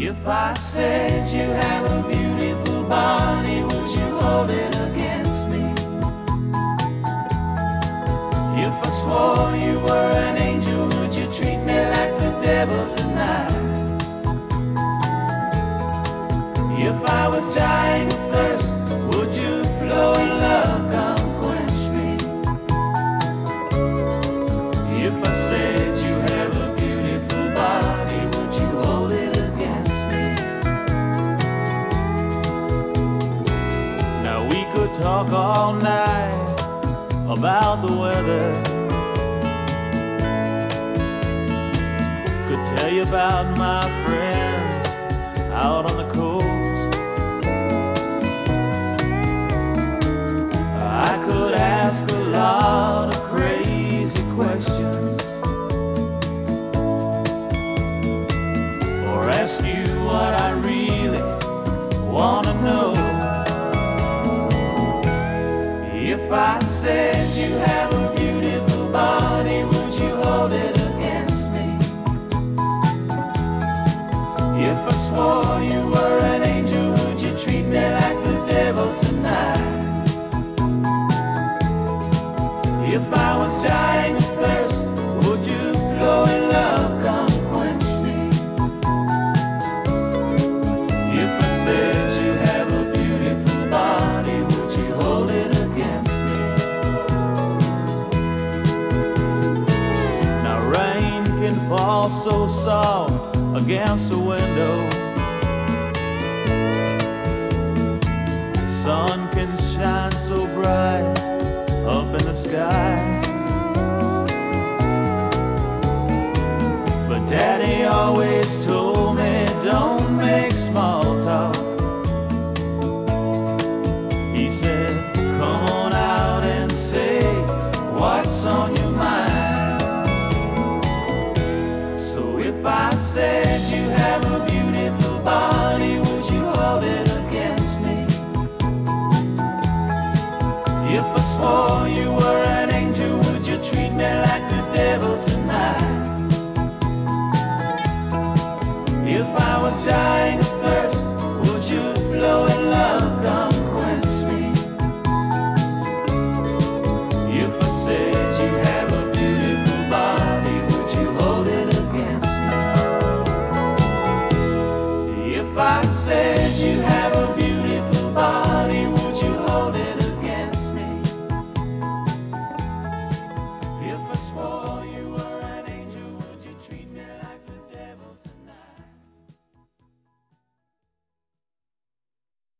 If I said you have a beautiful body, would you hold it against me? If I swore you were an angel, would you treat me like the devil tonight? If I was dying of thirst, would you flow in love, could talk all night about the weather. Could tell you about my friends out on the coast. I could ask a lot of crazy questions. Or ask you If I said you have a beautiful body, would you hold it against me? If I swore you were an angel, would you treat me like the devil tonight? If I so soft against a window. Sun can shine so bright up in the sky. But Daddy always told me don't make small talk. He said, Come on out and say what's on your I said you have a beautiful body, would you hold it against me? If I swore you were an angel, would you treat me like the devil tonight? If I was just I said you had.